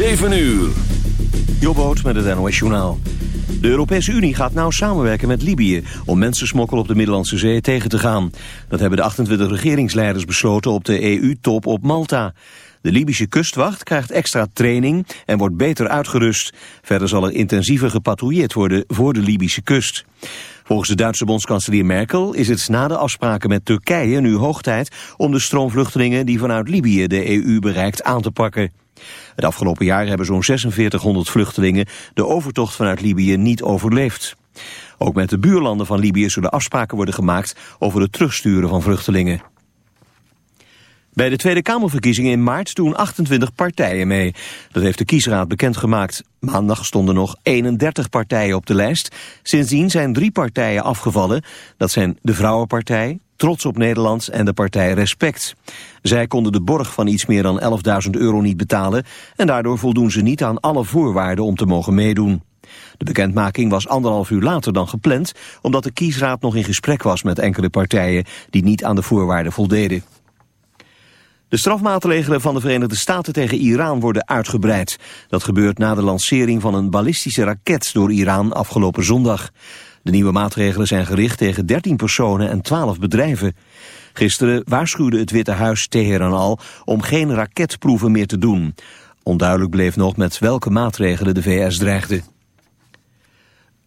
7 uur. Jobboot met het NOS Journaal. De Europese Unie gaat nauw samenwerken met Libië... om mensensmokkel op de Middellandse Zee tegen te gaan. Dat hebben de 28 regeringsleiders besloten op de EU-top op Malta. De Libische kustwacht krijgt extra training en wordt beter uitgerust. Verder zal er intensiever gepatrouilleerd worden voor de Libische kust. Volgens de Duitse bondskanselier Merkel is het na de afspraken met Turkije nu hoog tijd... om de stroomvluchtelingen die vanuit Libië de EU bereikt aan te pakken. Het afgelopen jaar hebben zo'n 4600 vluchtelingen de overtocht vanuit Libië niet overleefd. Ook met de buurlanden van Libië zullen afspraken worden gemaakt over het terugsturen van vluchtelingen. Bij de Tweede Kamerverkiezingen in maart doen 28 partijen mee. Dat heeft de kiesraad bekendgemaakt. Maandag stonden nog 31 partijen op de lijst. Sindsdien zijn drie partijen afgevallen. Dat zijn de Vrouwenpartij, Trots op Nederland en de partij Respect. Zij konden de borg van iets meer dan 11.000 euro niet betalen... en daardoor voldoen ze niet aan alle voorwaarden om te mogen meedoen. De bekendmaking was anderhalf uur later dan gepland... omdat de kiesraad nog in gesprek was met enkele partijen... die niet aan de voorwaarden voldeden. De strafmaatregelen van de Verenigde Staten tegen Iran worden uitgebreid. Dat gebeurt na de lancering van een ballistische raket door Iran afgelopen zondag. De nieuwe maatregelen zijn gericht tegen 13 personen en 12 bedrijven. Gisteren waarschuwde het Witte Huis Teheran al om geen raketproeven meer te doen. Onduidelijk bleef nog met welke maatregelen de VS dreigde.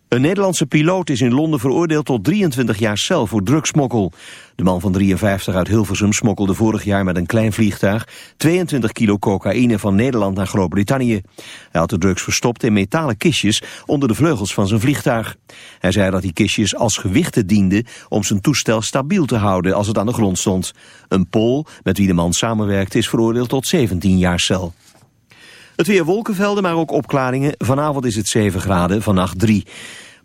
Een Nederlandse piloot is in Londen veroordeeld tot 23 jaar cel voor drugsmokkel. De man van 53 uit Hilversum smokkelde vorig jaar met een klein vliegtuig 22 kilo cocaïne van Nederland naar Groot-Brittannië. Hij had de drugs verstopt in metalen kistjes onder de vleugels van zijn vliegtuig. Hij zei dat die kistjes als gewichten dienden om zijn toestel stabiel te houden als het aan de grond stond. Een Pool, met wie de man samenwerkte, is veroordeeld tot 17 jaar cel. Het weer wolkenvelden, maar ook opklaringen. Vanavond is het 7 graden, vannacht 3.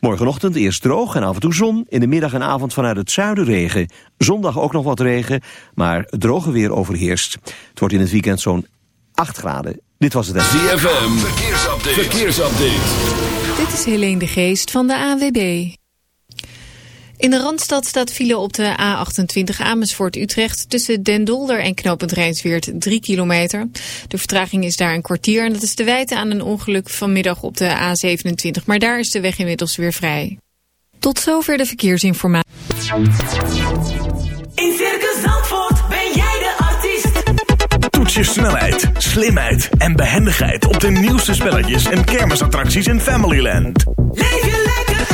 Morgenochtend eerst droog en af en toe zon. In de middag en avond vanuit het zuiden regen. Zondag ook nog wat regen, maar droge weer overheerst. Het wordt in het weekend zo'n 8 graden. Dit was het. ZFM, verkeersupdate. verkeersupdate. Dit is Helene de Geest van de AWB. In de Randstad staat file op de A28 Amersfoort-Utrecht... tussen Den Dolder en knooppunt Rijnsweert 3 kilometer. De vertraging is daar een kwartier en dat is te wijten aan een ongeluk vanmiddag op de A27. Maar daar is de weg inmiddels weer vrij. Tot zover de verkeersinformatie. In Circus Zandvoort ben jij de artiest. Toets je snelheid, slimheid en behendigheid... op de nieuwste spelletjes en kermisattracties in Familyland. Leef je lekker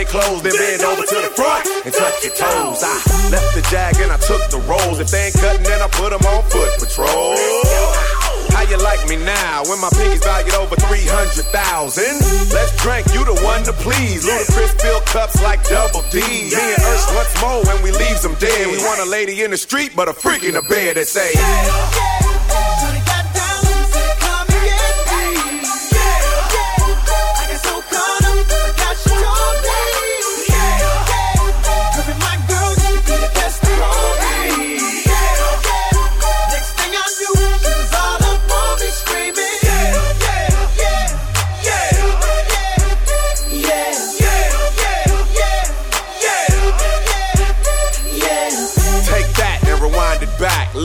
they clothes, then bend over to the front and touch your toes. I left the jag and I took the rolls. If they ain't cutting, then I put them on foot patrol. How you like me now when my pinkies valued over 300,000? Let's drink, you the one to please. Ludacris fill cups like double D. Me and Ursh, what's more when we leave them dead? We want a lady in the street, but a freak in the bed that say,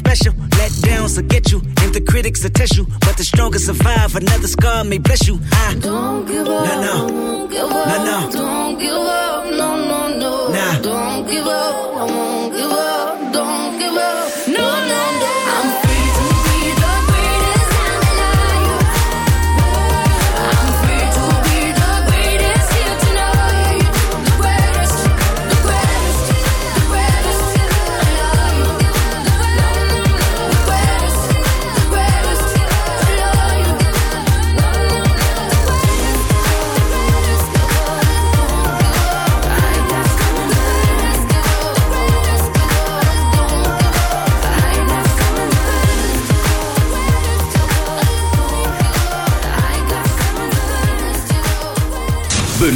Special. Let downs will get you, and the critics will test you. But the strongest survive. Another scar may bless you. I Don't give up. No, no. Won't give up. No, no. Don't give up. No, no, no. Nah. Don't give up. I won't give up.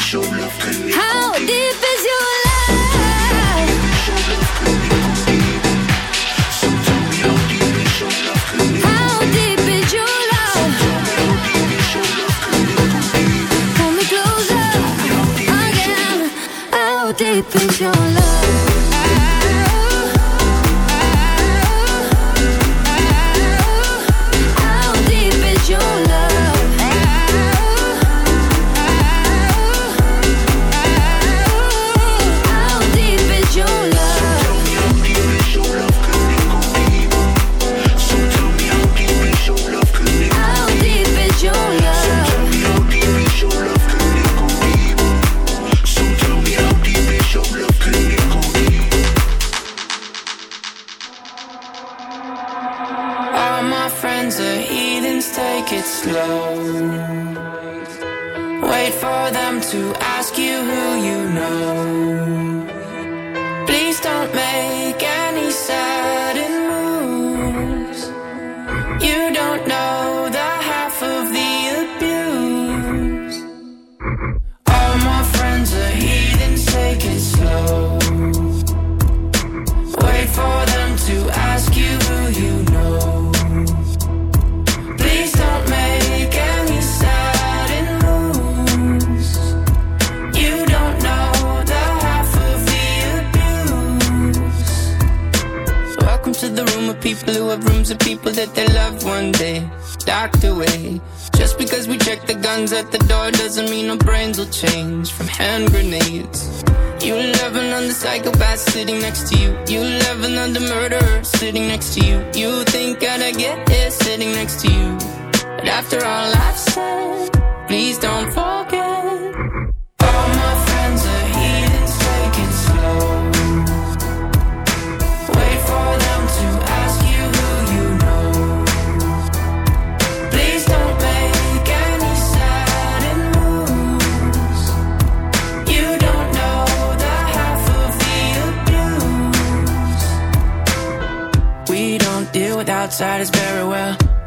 How deep is your love? How deep is your love Pull me closer. How deep is your love? after all I've said, please don't forget. All my friends are heathens, taking slow. Wait for them to ask you who you know. Please don't make any sudden moves. You don't know the half of the abuse. We don't deal with outsiders very well.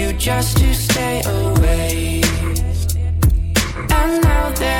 you just to stay away. And now that.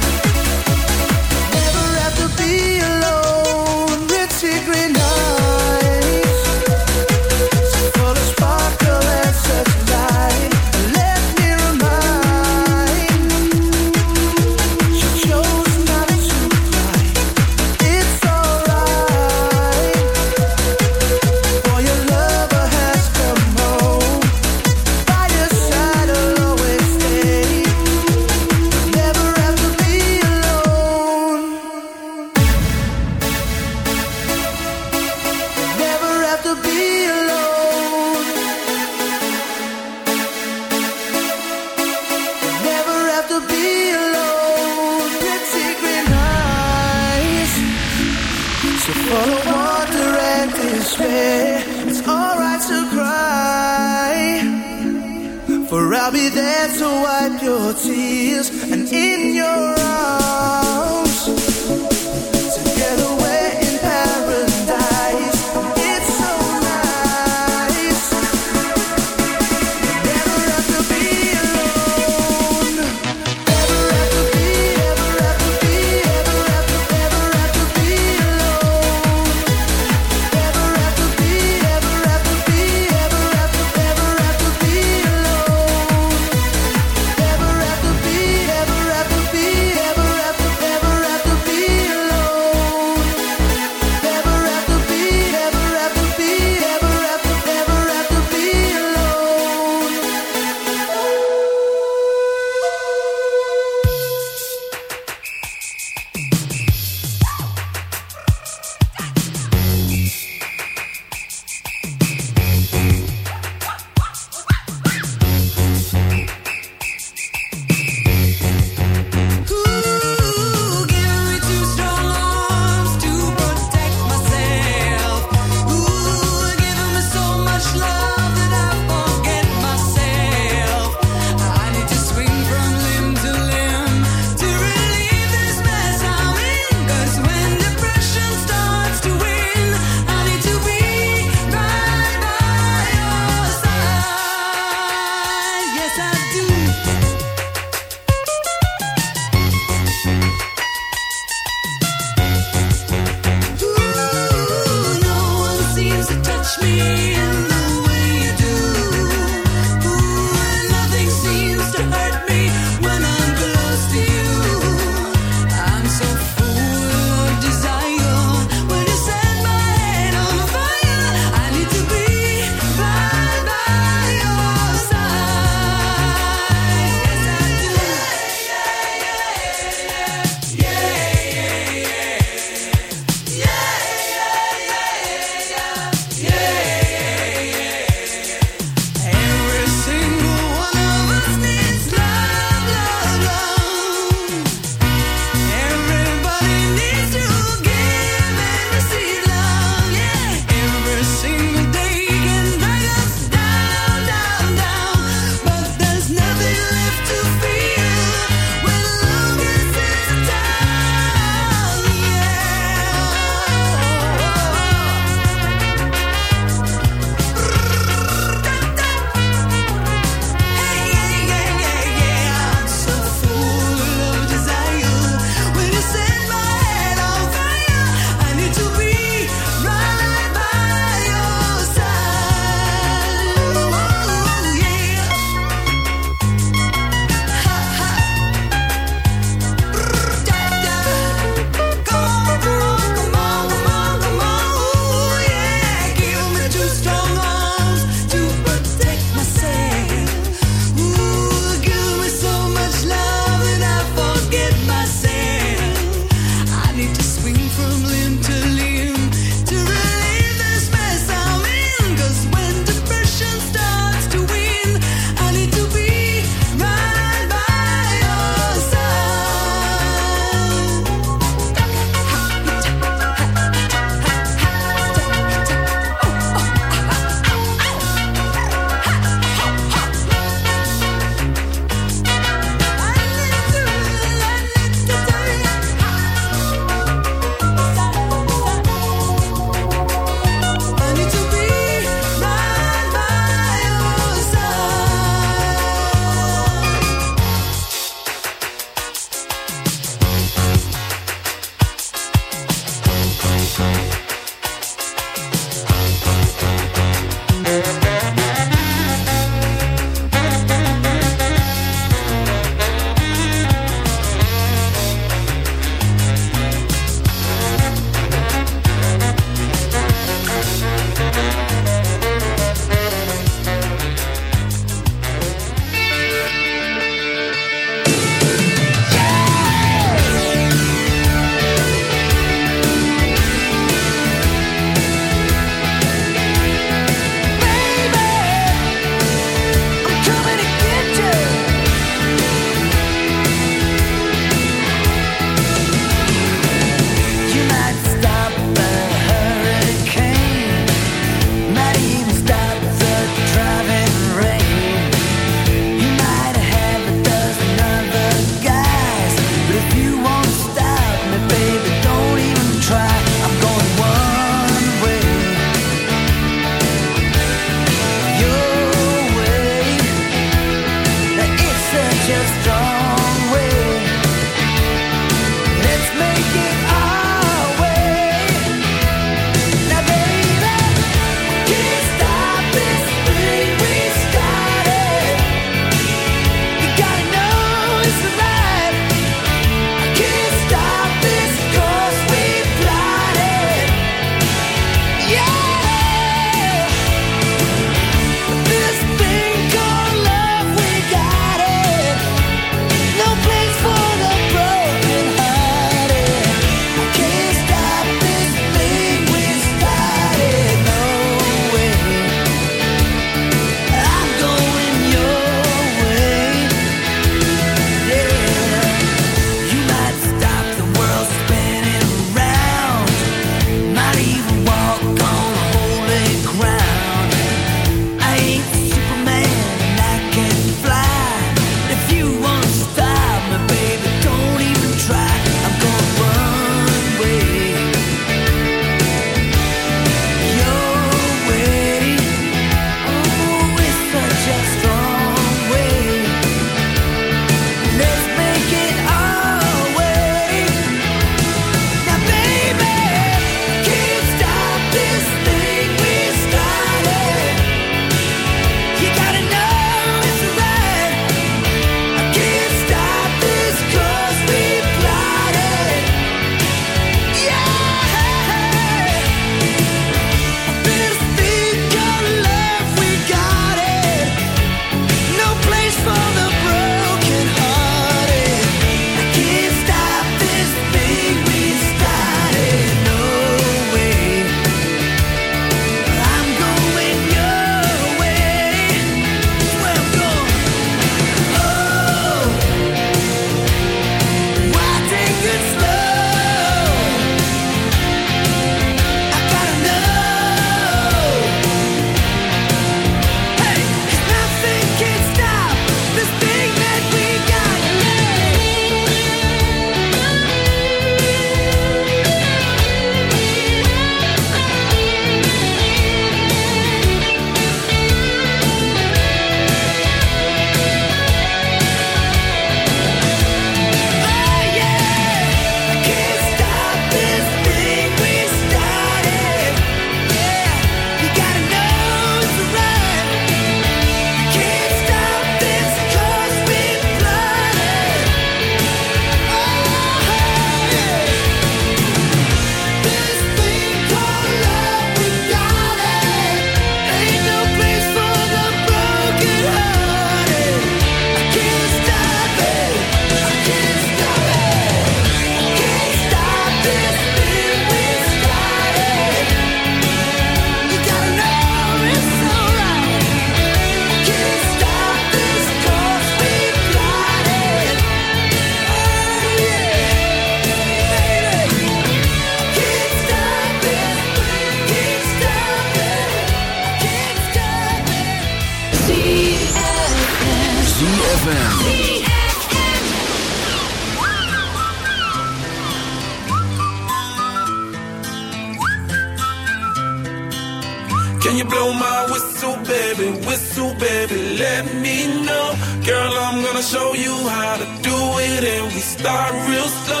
start real slow.